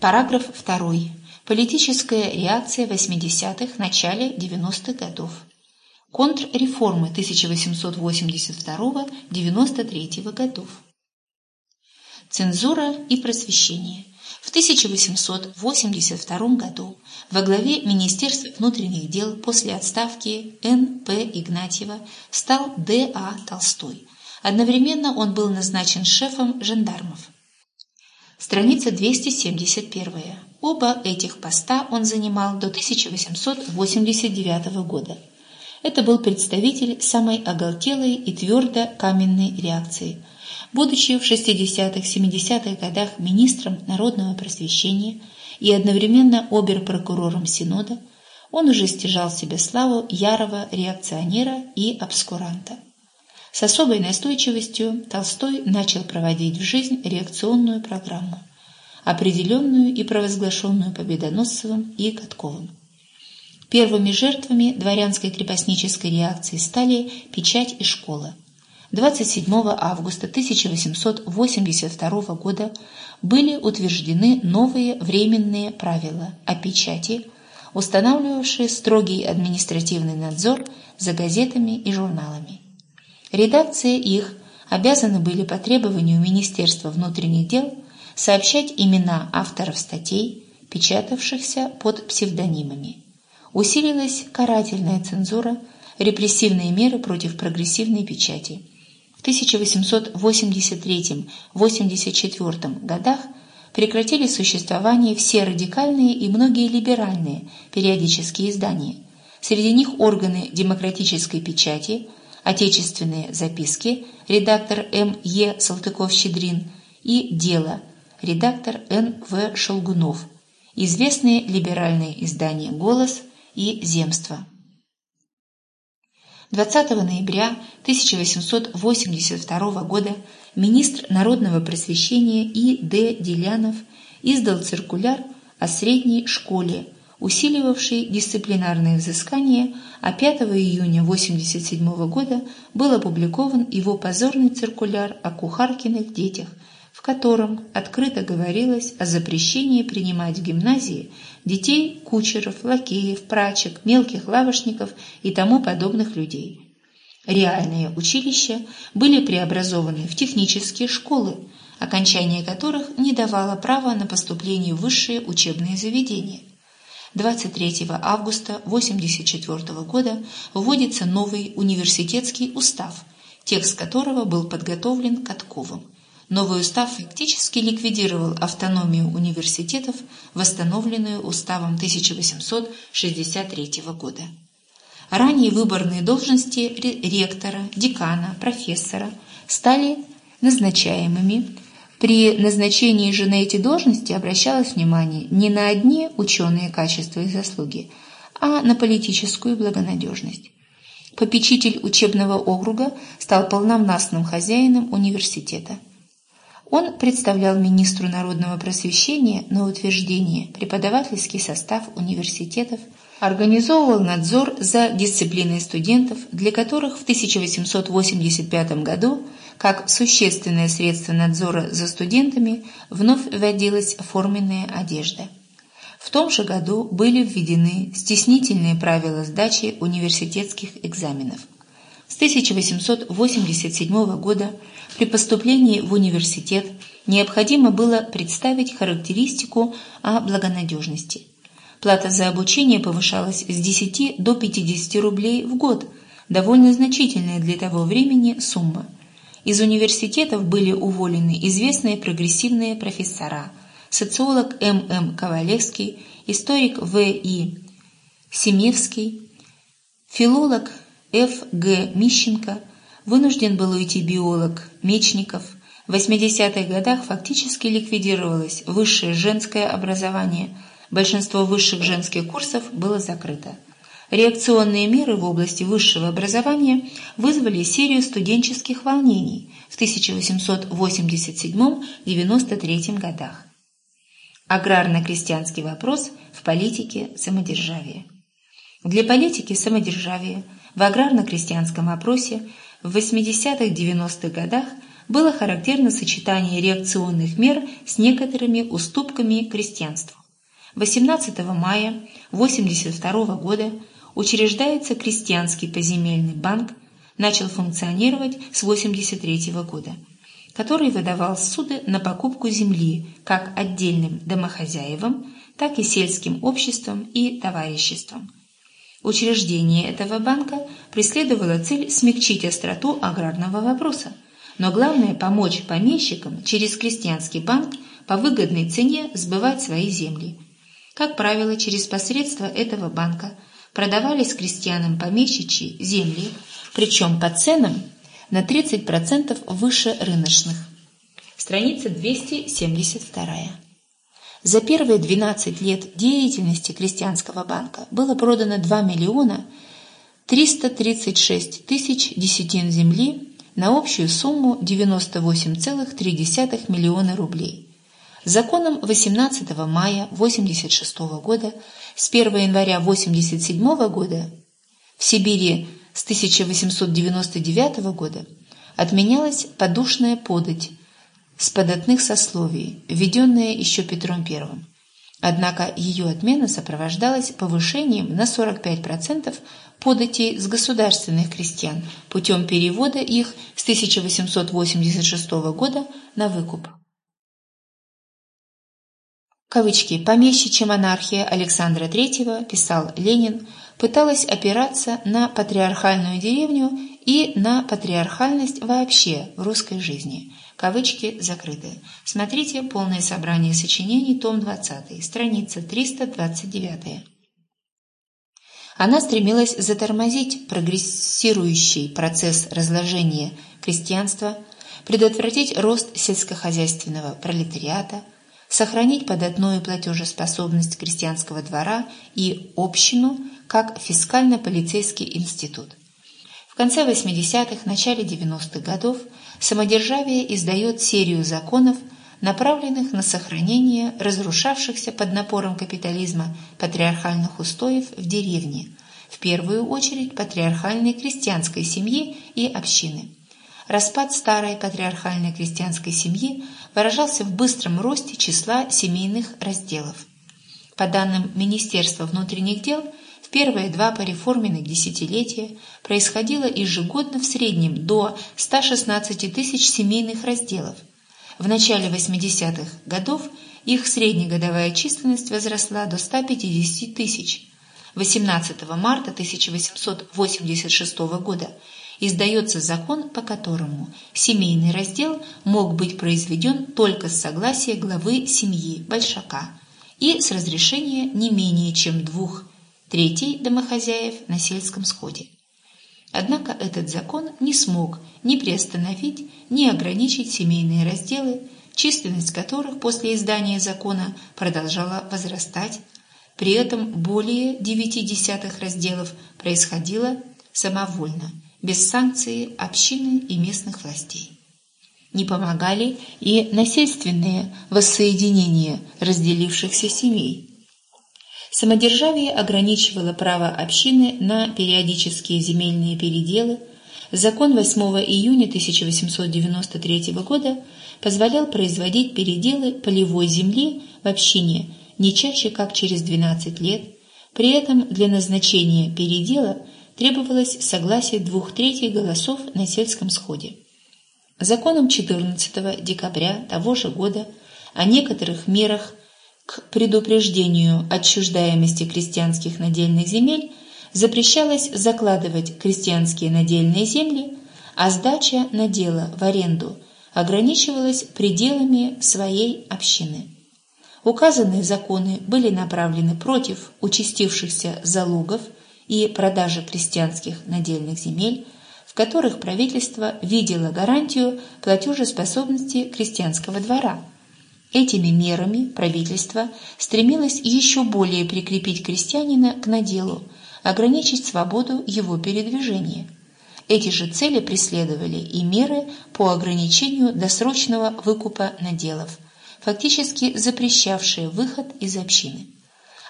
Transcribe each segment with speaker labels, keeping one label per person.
Speaker 1: Параграф 2. Политическая реакция 80-х, начале 90-х годов. Контрреформы 1882-93 годов. Цензура и просвещение. В 1882 году во главе Министерства внутренних дел после отставки Н.П. Игнатьева стал Д.А. Толстой. Одновременно он был назначен шефом жандармов. Страница 271. Оба этих поста он занимал до 1889 года. Это был представитель самой оголтелой и твердо каменной реакции. Будучи в 60-70-х годах министром народного просвещения и одновременно обер-прокурором Синода, он уже стяжал себе славу ярого реакционера и обскуранта. С особой настойчивостью Толстой начал проводить в жизнь реакционную программу, определенную и провозглашенную Победоносцевым и Катковым. Первыми жертвами дворянской крепостнической реакции стали печать и школа. 27 августа 1882 года были утверждены новые временные правила о печати, устанавливавшие строгий административный надзор за газетами и журналами. Редакция их обязаны были по требованию Министерства внутренних дел сообщать имена авторов статей, печатавшихся под псевдонимами. Усилилась карательная цензура, репрессивные меры против прогрессивной печати. В 1883-84 годах прекратили существование все радикальные и многие либеральные периодические издания. Среди них органы демократической печати – Отечественные записки, редактор М. Е. Салтыков-Щедрин и Дело, редактор Н. В. Шелгунов, известные либеральные издания «Голос» и «Земство». 20 ноября 1882 года министр народного просвещения И. Д. Делянов издал циркуляр о средней школе усиливавший дисциплинарные взыскания, а 5 июня 1987 года был опубликован его позорный циркуляр о кухаркиных детях, в котором открыто говорилось о запрещении принимать в гимназии детей кучеров, лакеев, прачек, мелких лавочников и тому подобных людей. Реальные училища были преобразованы в технические школы, окончание которых не давало права на поступление в высшие учебные заведения. 23 августа 1984 года вводится новый университетский устав, текст которого был подготовлен Катковым. Новый устав фактически ликвидировал автономию университетов, восстановленную уставом 1863 года. Ранее выборные должности ректора, декана, профессора стали назначаемыми при назначении же на эти должности обращалось внимание не на одни ученые качества и заслуги, а на политическую благонадежность. Попечитель учебного округа стал полновластным хозяином университета. Он представлял министру народного просвещения на утверждение преподавательский состав университетов, организовывал надзор за дисциплиной студентов, для которых в 1885 году как существенное средство надзора за студентами вновь вводилась форменная одежда. В том же году были введены стеснительные правила сдачи университетских экзаменов. С 1887 года при поступлении в университет необходимо было представить характеристику о благонадежности. Плата за обучение повышалась с 10 до 50 рублей в год, довольно значительная для того времени сумма – из университетов были уволены известные прогрессивные профессора, социолог М.М. Ковалевский, историк В.И. Семевский, филолог Ф.Г. Мищенко, вынужден был уйти биолог Мечников. В 80-х годах фактически ликвидировалось высшее женское образование, большинство высших женских курсов было закрыто. Реакционные меры в области высшего образования вызвали серию студенческих волнений в 1887-93 годах. Аграрно-крестьянский вопрос в политике самодержавия. Для политики самодержавия в аграрно-крестьянском опросе в 80-90-х годах было характерно сочетание реакционных мер с некоторыми уступками крестьянству. 18 мая 1982 года учреждается Крестьянский поземельный банк, начал функционировать с 1983 года, который выдавал суды на покупку земли как отдельным домохозяевам, так и сельским обществам и товариществам. Учреждение этого банка преследовало цель смягчить остроту аграрного вопроса, но главное – помочь помещикам через крестьянский банк по выгодной цене сбывать свои земли. Как правило, через посредство этого банка продавались крестьянам помещичьи земли, причем по ценам на 30% выше рыночных. Страница 272. За первые 12 лет деятельности крестьянского банка было продано 2 миллиона 336 тысяч десятин земли на общую сумму 98,3 миллиона рублей. Законом 18 мая 1986 года с 1 января 1987 года в Сибири с 1899 года отменялась подушная подать с податных сословий, введенная еще Петром I. Однако ее отмена сопровождалась повышением на 45% податей с государственных крестьян путем перевода их с 1886 года на выкуп. Кавычки «помещичья монархия Александра III», писал Ленин, пыталась опираться на патриархальную деревню и на патриархальность вообще в русской жизни. Кавычки закрыты. Смотрите полное собрание сочинений, том 20, страница 329. Она стремилась затормозить прогрессирующий процесс разложения крестьянства, предотвратить рост сельскохозяйственного пролетариата, сохранить податную платежеспособность крестьянского двора и общину как фискально-полицейский институт. В конце 80-х, начале 90-х годов самодержавие издает серию законов, направленных на сохранение разрушавшихся под напором капитализма патриархальных устоев в деревне, в первую очередь патриархальной крестьянской семьи и общины. Распад старой патриархальной крестьянской семьи выражался в быстром росте числа семейных разделов. По данным Министерства внутренних дел, в первые два пореформенных десятилетия происходило ежегодно в среднем до 116 тысяч семейных разделов. В начале 80-х годов их среднегодовая численность возросла до 150 тысяч. 18 марта 1886 года издается закон, по которому семейный раздел мог быть произведен только с согласия главы семьи Большака и с разрешения не менее чем двух третий – домохозяев на сельском сходе. Однако этот закон не смог ни приостановить, ни ограничить семейные разделы, численность которых после издания закона продолжала возрастать, при этом более девяти десятых разделов происходило самовольно, без санкции общины и местных властей. Не помогали и насильственные воссоединения разделившихся семей – Самодержавие ограничивало право общины на периодические земельные переделы. Закон 8 июня 1893 года позволял производить переделы полевой земли в общине не чаще как через 12 лет. При этом для назначения передела требовалось согласие двух третей голосов на сельском сходе. Законом 14 декабря того же года о некоторых мерах к предупреждению отчуждаемости крестьянских надельных земель запрещалось закладывать крестьянские надельные земли, а сдача надела в аренду ограничивалась пределами своей общины. Указанные законы были направлены против участившихся залогов и продажи крестьянских надельных земель, в которых правительство видело гарантию платежеспособности крестьянского двора – Этими мерами правительство стремилось еще более прикрепить крестьянина к наделу, ограничить свободу его передвижения. Эти же цели преследовали и меры по ограничению досрочного выкупа наделов, фактически запрещавшие выход из общины.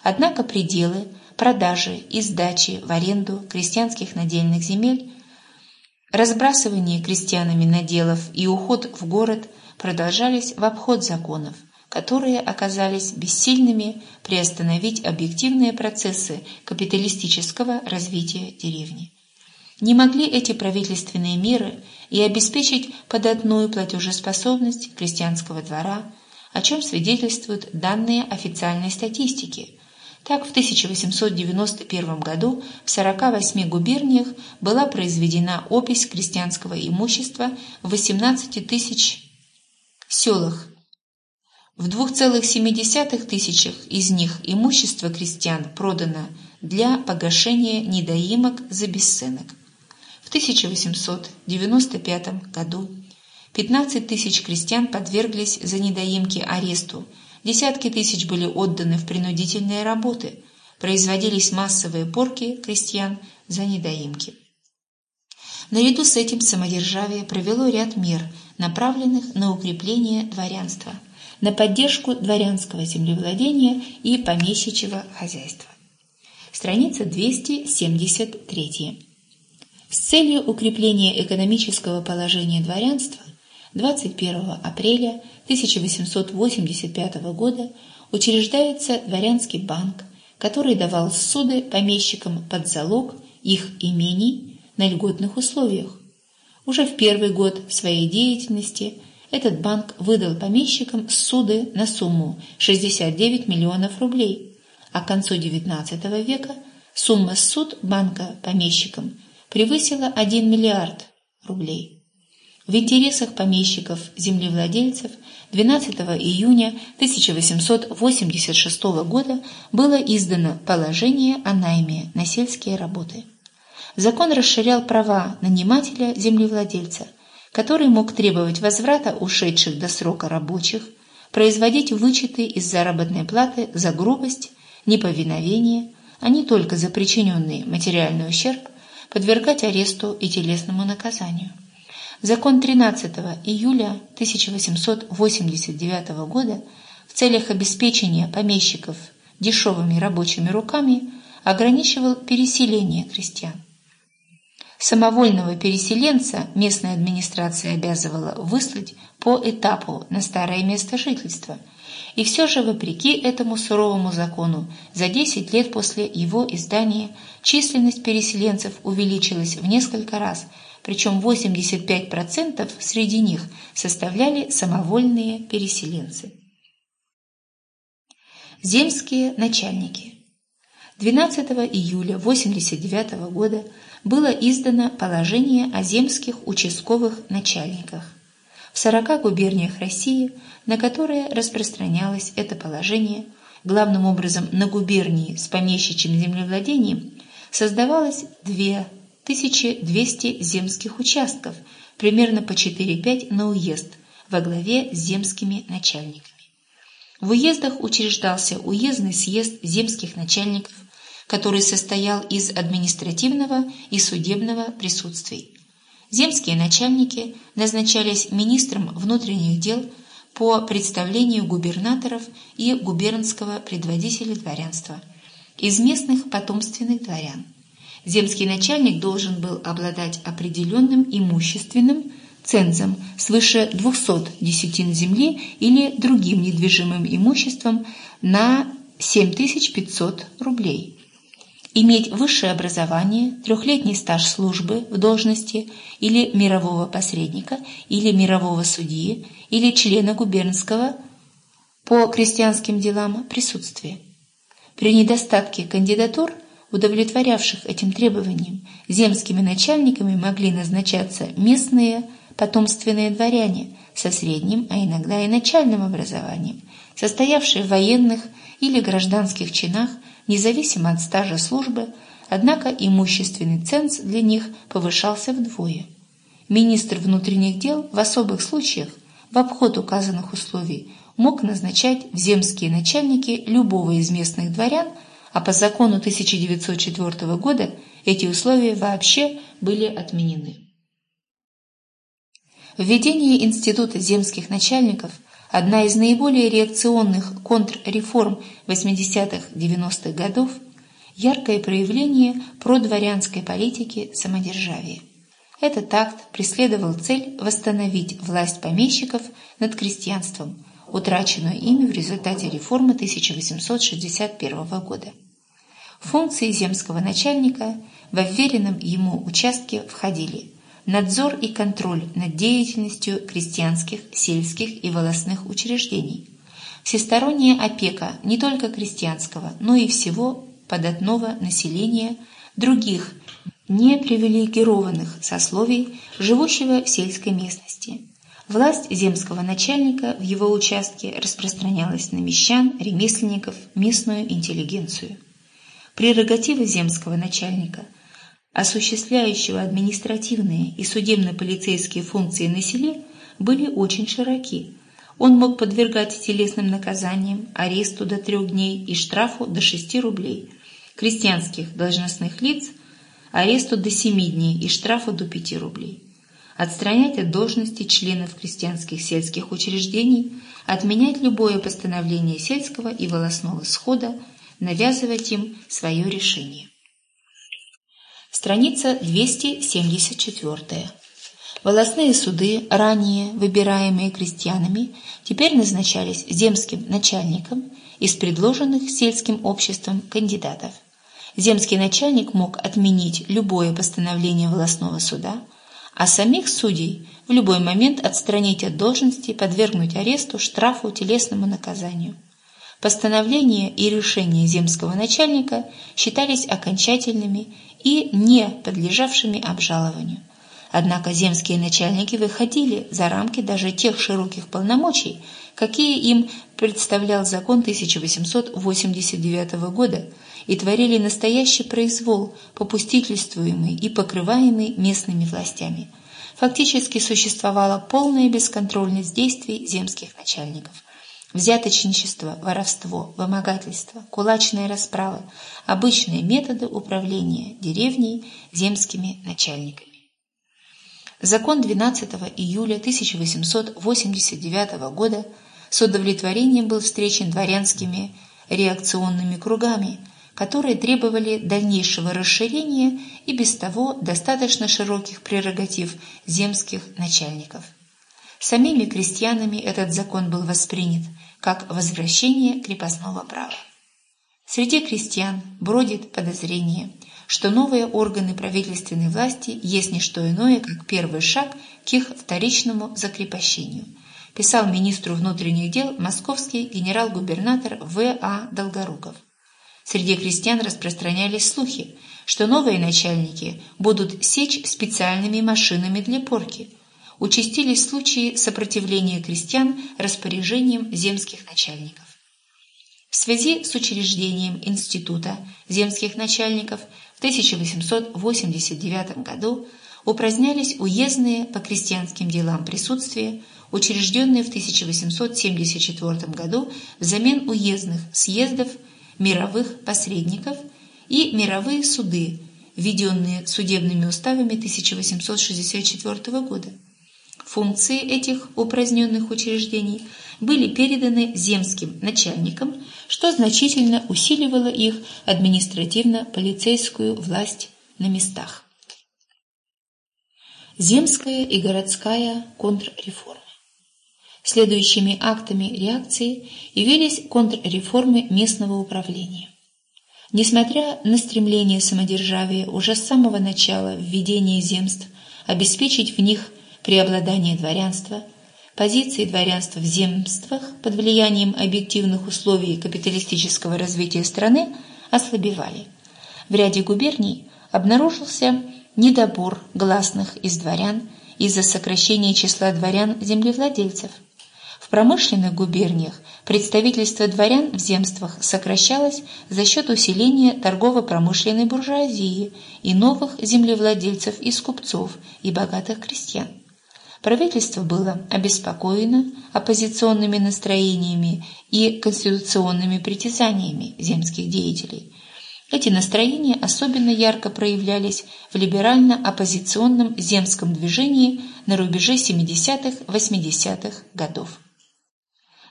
Speaker 1: Однако пределы продажи и сдачи в аренду крестьянских надельных земель Разбрасывание крестьянами наделов и уход в город продолжались в обход законов, которые оказались бессильными приостановить объективные процессы капиталистического развития деревни. Не могли эти правительственные меры и обеспечить податную платежеспособность крестьянского двора, о чем свидетельствуют данные официальной статистики. Так, в 1891 году в 48 губерниях была произведена опись крестьянского имущества в 18 тысяч селах. В 2,7 тысячах из них имущество крестьян продано для погашения недоимок за бесценок. В 1895 году 15 тысяч крестьян подверглись за недоимки аресту, десятки тысяч были отданы в принудительные работы, производились массовые порки крестьян за недоимки. Наряду с этим самодержавие провело ряд мер, направленных на укрепление дворянства, на поддержку дворянского землевладения и помещичьего хозяйства. Страница 273. С целью укрепления экономического положения дворянства 21 апреля 1885 года учреждается Дворянский банк, который давал суды помещикам под залог их имений на льготных условиях. Уже в первый год своей деятельности этот банк выдал помещикам суды на сумму 69 миллионов рублей, а к концу XIX века сумма суд банка помещикам превысила 1 миллиард рублей. В интересах помещиков-землевладельцев 12 июня 1886 года было издано положение о найме на сельские работы. Закон расширял права нанимателя-землевладельца, который мог требовать возврата ушедших до срока рабочих, производить вычеты из заработной платы за грубость, неповиновение, а не только за причиненный материальный ущерб – подвергать аресту и телесному наказанию. Закон 13 июля 1889 года в целях обеспечения помещиков дешевыми рабочими руками ограничивал переселение крестьян. Самовольного переселенца местная администрация обязывала выслать по этапу на старое место жительства – и все же, вопреки этому суровому закону, за 10 лет после его издания численность переселенцев увеличилась в несколько раз, причем 85% среди них составляли самовольные переселенцы. Земские начальники 12 июля 1989 года было издано положение о земских участковых начальниках в 40 губерниях России, на которые распространялось это положение, главным образом на губернии с помещичьим землевладением, создавалось 2200 земских участков, примерно по 4-5 на уезд, во главе с земскими начальниками. В уездах учреждался уездный съезд земских начальников, который состоял из административного и судебного присутствий. Земские начальники назначались министром внутренних дел по представлению губернаторов и губернского предводителя дворянства из местных потомственных дворян. Земский начальник должен был обладать определенным имущественным цензом свыше 200 десятин земли или другим недвижимым имуществом на 7500 рублей иметь высшее образование, трехлетний стаж службы в должности или мирового посредника, или мирового судьи, или члена губернского по крестьянским делам присутствия. При недостатке кандидатур, удовлетворявших этим требованиям, земскими начальниками могли назначаться местные потомственные дворяне со средним, а иногда и начальным образованием, состоявшие в военных или гражданских чинах независимо от стажа службы, однако имущественный ценз для них повышался вдвое. Министр внутренних дел в особых случаях в обход указанных условий мог назначать в земские начальники любого из местных дворян, а по закону 1904 года эти условия вообще были отменены. Введение института земских начальников – Одна из наиболее реакционных контрреформ 80-х-90-х годов – яркое проявление продворянской политики самодержавия. Этот акт преследовал цель восстановить власть помещиков над крестьянством, утраченную ими в результате реформы 1861 года. Функции земского начальника в вверенном ему участке входили надзор и контроль над деятельностью крестьянских, сельских и волостных учреждений, всесторонняя опека не только крестьянского, но и всего податного населения других непривилегированных сословий, живущего в сельской местности. Власть земского начальника в его участке распространялась на мещан, ремесленников, местную интеллигенцию. Прерогативы земского начальника, осуществляющего административные и судебно-полицейские функции на селе, были очень широки. Он мог подвергать телесным наказаниям, аресту до трех дней и штрафу до шести рублей, крестьянских должностных лиц – аресту до семи дней и штрафу до пяти рублей отстранять от должности членов крестьянских сельских учреждений, отменять любое постановление сельского и волосного схода, навязывать им свое решение. Страница 274. Волосные суды, ранее выбираемые крестьянами, теперь назначались земским начальником из предложенных сельским обществом кандидатов. Земский начальник мог отменить любое постановление волосного суда, а самих судей в любой момент отстранить от должности, подвергнуть аресту, штрафу, телесному наказанию. Постановления и решения земского начальника считались окончательными и не подлежавшими обжалованию. Однако земские начальники выходили за рамки даже тех широких полномочий, какие им представлял закон 1889 года, и творили настоящий произвол, попустительствуемый и покрываемый местными властями. Фактически существовала полная бесконтрольность действий земских начальников – Взяточничество, воровство, вымогательство, кулачная расправа – обычные методы управления деревней земскими начальниками. Закон 12 июля 1889 года с удовлетворением был встречен дворянскими реакционными кругами, которые требовали дальнейшего расширения и без того достаточно широких прерогатив земских начальников. Самими крестьянами этот закон был воспринят как возвращение крепостного права. Среди крестьян бродит подозрение, что новые органы правительственной власти есть не что иное, как первый шаг к их вторичному закрепощению, писал министру внутренних дел московский генерал-губернатор В.А. Долгоруков. Среди крестьян распространялись слухи, что новые начальники будут сечь специальными машинами для порки – участились случаи сопротивления крестьян распоряжениям земских начальников. В связи с учреждением Института земских начальников в 1889 году упразднялись уездные по крестьянским делам присутствия, учрежденные в 1874 году взамен уездных съездов, мировых посредников и мировые суды, введенные судебными уставами 1864 года. Функции этих упраздненных учреждений были переданы земским начальникам, что значительно усиливало их административно-полицейскую власть на местах. Земская и городская контрреформы. Следующими актами реакции явились контрреформы местного управления. Несмотря на стремление самодержавия уже с самого начала введения земств обеспечить в них преобладание дворянства, позиции дворянства в земствах под влиянием объективных условий капиталистического развития страны ослабевали. В ряде губерний обнаружился недобор гласных из дворян из-за сокращения числа дворян-землевладельцев. В промышленных губерниях представительство дворян в земствах сокращалось за счет усиления торгово-промышленной буржуазии и новых землевладельцев из купцов и богатых крестьян. Правительство было обеспокоено оппозиционными настроениями и конституционными притязаниями земских деятелей. Эти настроения особенно ярко проявлялись в либерально-оппозиционном земском движении на рубеже 70-80-х годов.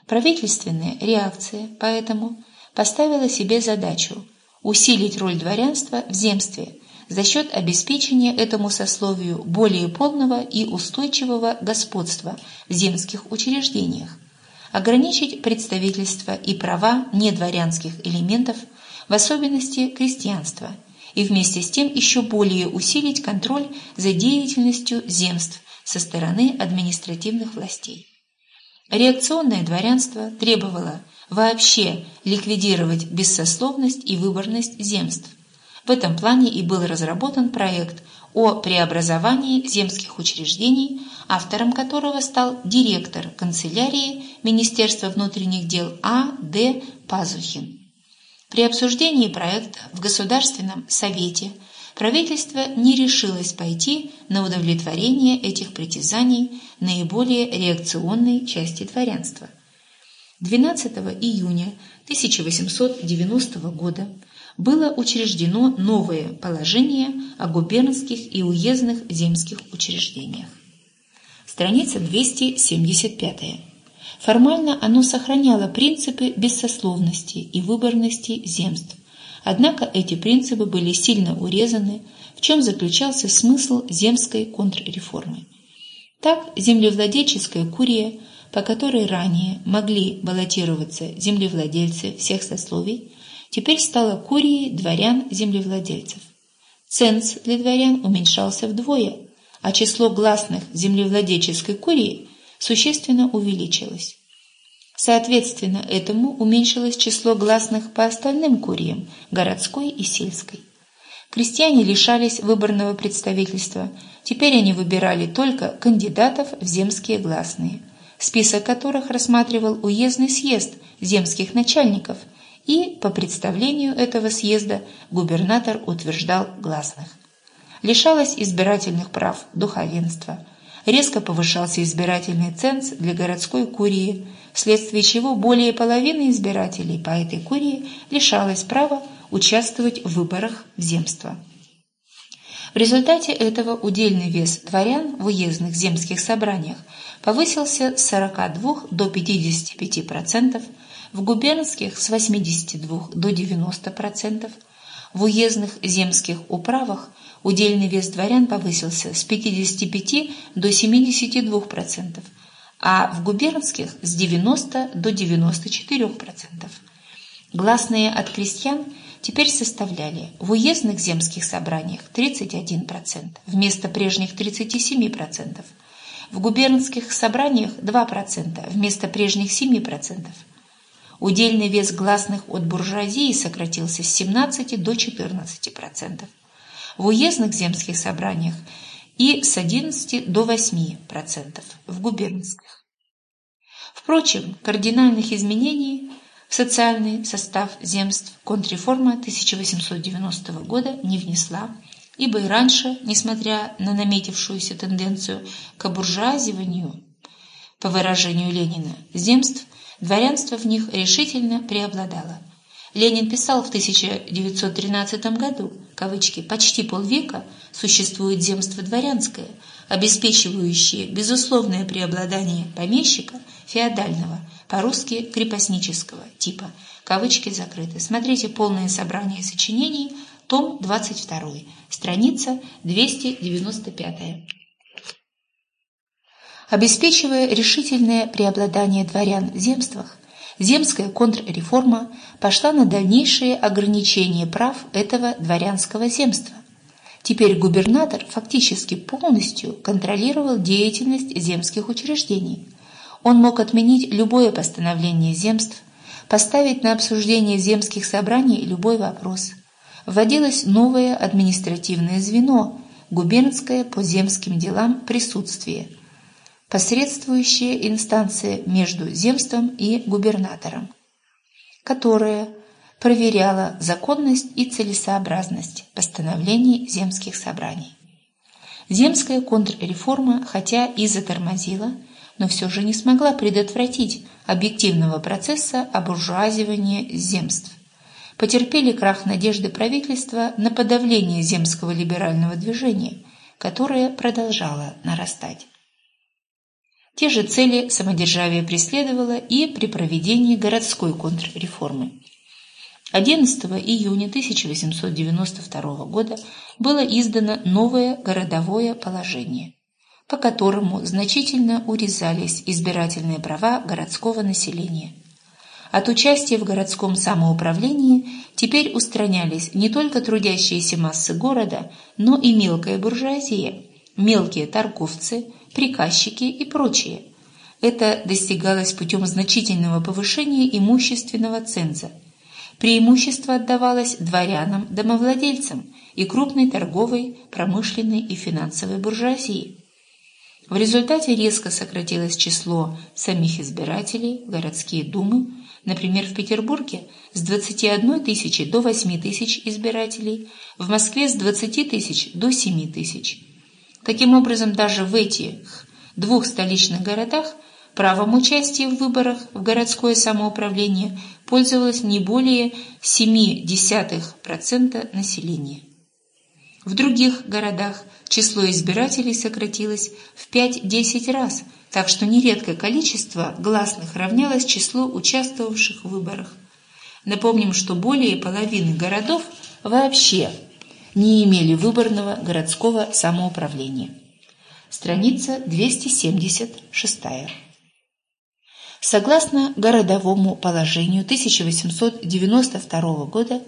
Speaker 1: Правительственная реакция, поэтому, поставила себе задачу усилить роль дворянства в земстве за счет обеспечения этому сословию более полного и устойчивого господства в земских учреждениях, ограничить представительство и права недворянских элементов, в особенности крестьянства, и вместе с тем еще более усилить контроль за деятельностью земств со стороны административных властей. Реакционное дворянство требовало вообще ликвидировать бессословность и выборность земств. В этом плане и был разработан проект о преобразовании земских учреждений, автором которого стал директор канцелярии Министерства внутренних дел А. Д. Пазухин. При обсуждении проекта в Государственном Совете правительство не решилось пойти на удовлетворение этих притязаний наиболее реакционной части дворянства. 12 июня 1890 года было учреждено новое положение о губернских и уездных земских учреждениях. Страница 275. Формально оно сохраняло принципы бессословности и выборности земств, однако эти принципы были сильно урезаны, в чем заключался смысл земской контрреформы. Так, землевладельческая курия – по которой ранее могли баллотироваться землевладельцы всех сословий, теперь стала курией дворян-землевладельцев. Ценз для дворян уменьшался вдвое, а число гласных землевладельческой курии существенно увеличилось. Соответственно, этому уменьшилось число гласных по остальным куриям, городской и сельской. Крестьяне лишались выборного представительства, теперь они выбирали только кандидатов в земские гласные – список которых рассматривал уездный съезд земских начальников, и по представлению этого съезда губернатор утверждал гласных. Лишалось избирательных прав духовенства, резко повышался избирательный ценз для городской курии, вследствие чего более половины избирателей по этой курии лишалось права участвовать в выборах в земство. В результате этого удельный вес дворян в уездных земских собраниях повысился с 42 до 55%, в губернских с 82 до 90%, в уездных земских управах удельный вес дворян повысился с 55 до 72%, а в губернских с 90 до 94%. Гласные от крестьян теперь составляли в уездных земских собраниях 31%, вместо прежних 37%, в губернских собраниях 2% вместо прежних 7%. Удельный вес гласных от буржуазии сократился с 17 до 14%. В уездных земских собраниях и с 11 до 8% в губернских. Впрочем, кардинальных изменений в социальный состав земств контрреформа 1890 года не внесла, ибо и раньше, несмотря на наметившуюся тенденцию к буржуазиванию, по выражению Ленина, земств, дворянство в них решительно преобладало. Ленин писал в 1913 году, кавычки, «почти полвека существует земство дворянское, обеспечивающее безусловное преобладание помещика феодального, по-русски крепостнического типа». Кавычки закрыты. Смотрите полное собрание сочинений – том 22, страница 295. Обеспечивая решительное преобладание дворян в земствах, земская контрреформа пошла на дальнейшее ограничение прав этого дворянского земства. Теперь губернатор фактически полностью контролировал деятельность земских учреждений. Он мог отменить любое постановление земств, поставить на обсуждение земских собраний любой вопрос – вводилось новое административное звено – губернское по земским делам присутствие, посредствующая инстанция между земством и губернатором, которая проверяла законность и целесообразность постановлений земских собраний. Земская контрреформа, хотя и затормозила, но все же не смогла предотвратить объективного процесса обуржуазивания земств потерпели крах надежды правительства на подавление земского либерального движения, которое продолжало нарастать. Те же цели самодержавие преследовало и при проведении городской контрреформы. 11 июня 1892 года было издано новое городовое положение, по которому значительно урезались избирательные права городского населения. От участия в городском самоуправлении теперь устранялись не только трудящиеся массы города, но и мелкая буржуазия, мелкие торговцы, приказчики и прочие. Это достигалось путем значительного повышения имущественного ценза. Преимущество отдавалось дворянам, домовладельцам и крупной торговой, промышленной и финансовой буржуазии. В результате резко сократилось число самих избирателей, городские думы, например, в Петербурге с 21 тысячи до 8 тысяч избирателей, в Москве с 20 тысяч до 7 тысяч. Таким образом, даже в этих двух столичных городах правом участия в выборах в городское самоуправление пользовалось не более 0,7% населения. В других городах число избирателей сократилось в 5-10 раз, так что нередко количество гласных равнялось числу участвовавших в выборах. Напомним, что более половины городов вообще не имели выборного городского самоуправления. Страница 276. Согласно городовому положению 1892 года,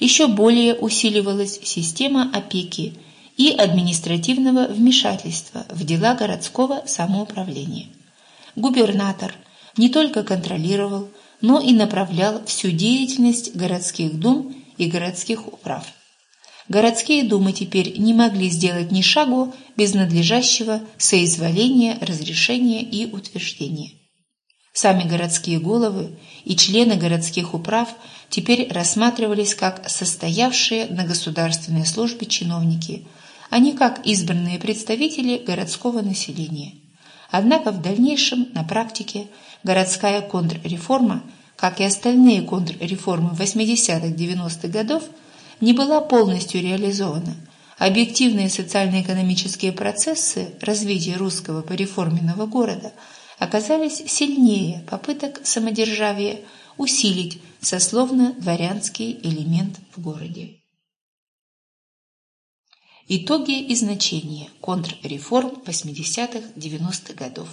Speaker 1: еще более усиливалась система опеки и административного вмешательства в дела городского самоуправления. Губернатор не только контролировал, но и направлял всю деятельность городских дум и городских управ. Городские думы теперь не могли сделать ни шагу без надлежащего соизволения, разрешения и утверждения. Сами городские головы и члены городских управ теперь рассматривались как состоявшие на государственной службе чиновники, а не как избранные представители городского населения. Однако в дальнейшем, на практике, городская контрреформа, как и остальные контрреформы 80-х-90-х годов, не была полностью реализована. Объективные социально-экономические процессы развития русского пореформенного города – оказались сильнее попыток самодержавия усилить сословно-дворянский элемент в городе. Итоги и значения контрреформ 80-х-90-х годов.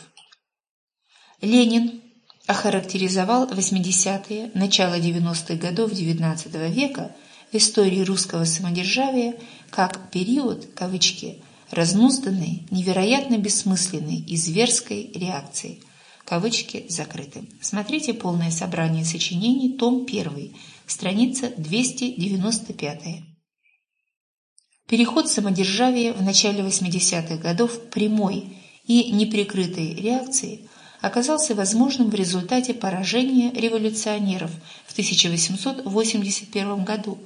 Speaker 1: Ленин охарактеризовал 80-е, начало 90-х годов XIX века в истории русского самодержавия как период, кавычки, разнузданной, невероятно бессмысленной и зверской реакцией. Кавычки закрыты. Смотрите полное собрание сочинений, том 1, страница 295. Переход самодержавия в начале 80-х годов прямой и неприкрытой реакции оказался возможным в результате поражения революционеров в 1881 году,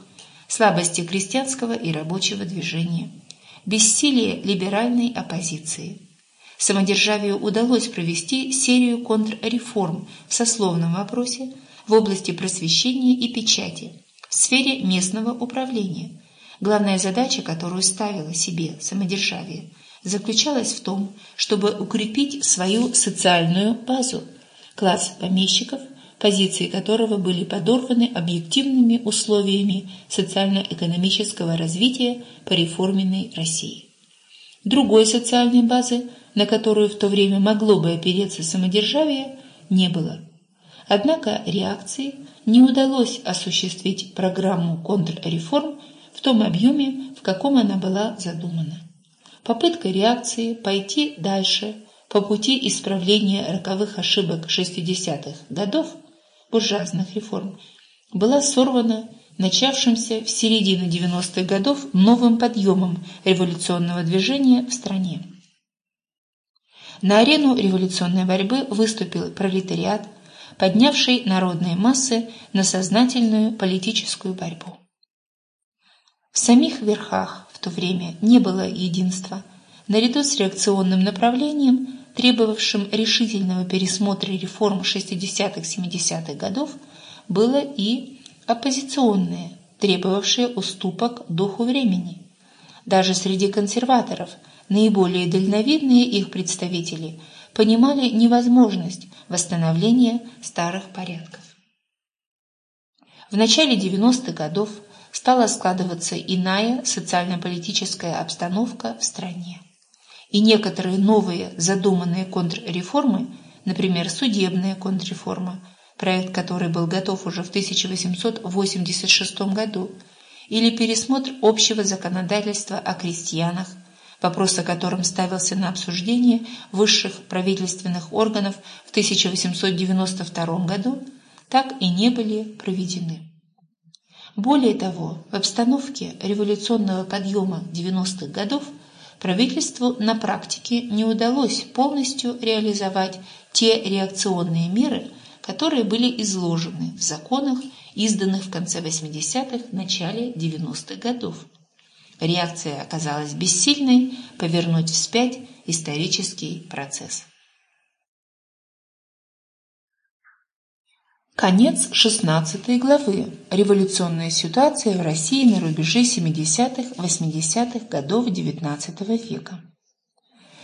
Speaker 1: слабости крестьянского и рабочего движения бессилие либеральной оппозиции. Самодержавию удалось провести серию контрреформ в сословном вопросе, в области просвещения и печати, в сфере местного управления. Главная задача, которую ставила себе самодержавие, заключалась в том, чтобы укрепить свою социальную базу, класс помещиков – позиции которого были подорваны объективными условиями социально-экономического развития по реформенной России. Другой социальной базы, на которую в то время могло бы опереться самодержавие, не было. Однако реакции не удалось осуществить программу контрреформ том объеме, в каком она была задумана. Попытка реакции пойти дальше по пути исправления роковых ошибок 60-х годов – буржуазных реформ, была сорвана начавшимся в середине 90-х годов новым подъемом революционного движения в стране. На арену революционной борьбы выступил пролетариат, поднявший народные массы на сознательную политическую борьбу. В самих верхах в то время не было единства. Наряду с реакционным направлением требовавшим решительного пересмотра реформ 60-70-х годов, было и оппозиционное, требовавшее уступок духу времени. Даже среди консерваторов наиболее дальновидные их представители понимали невозможность восстановления старых порядков. В начале 90-х годов стала складываться иная социально-политическая обстановка в стране. И некоторые новые задуманные контрреформы, например, судебная контрреформа, проект которой был готов уже в 1886 году, или пересмотр общего законодательства о крестьянах, вопрос о котором ставился на обсуждение высших правительственных органов в 1892 году, так и не были проведены. Более того, в обстановке революционного подъема 90-х годов правительству на практике не удалось полностью реализовать те реакционные меры, которые были изложены в законах, изданных в конце 80-х, начале 90-х годов. Реакция оказалась бессильной повернуть вспять исторический процесс. Конец 16 главы. Революционная ситуация в России на рубеже 70-80-х годов XIX века.